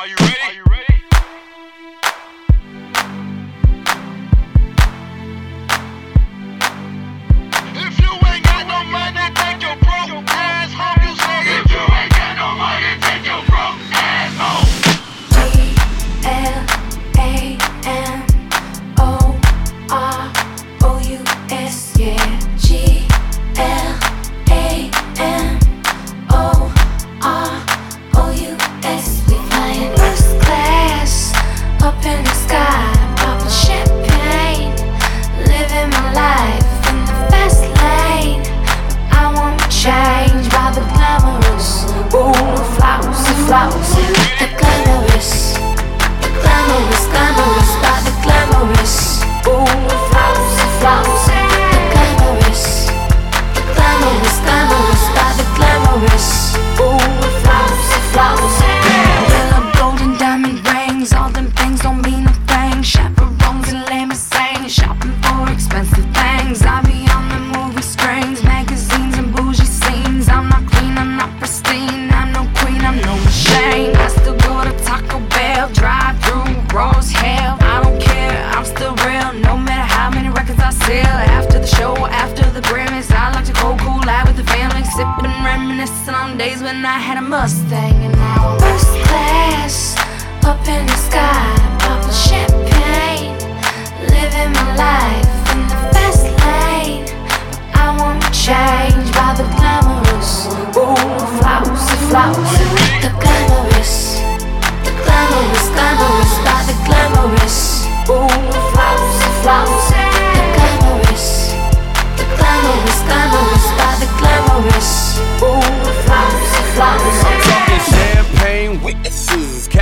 Are you ready? Are you ready? If you ain't got no money, take your broke reminiscing on days when I had a Mustang and now I'm first class up in the sky.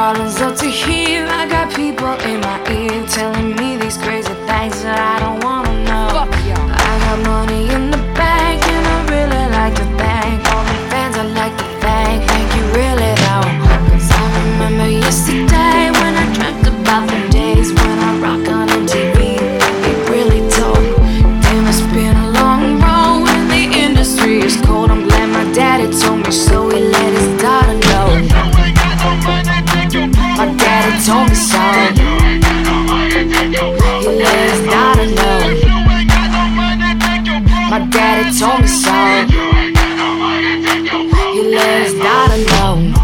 problems up to here. I got people in my ear telling me these crazy things that I don't want. he told me so. He let us down alone. My daddy told me so. He let us down alone.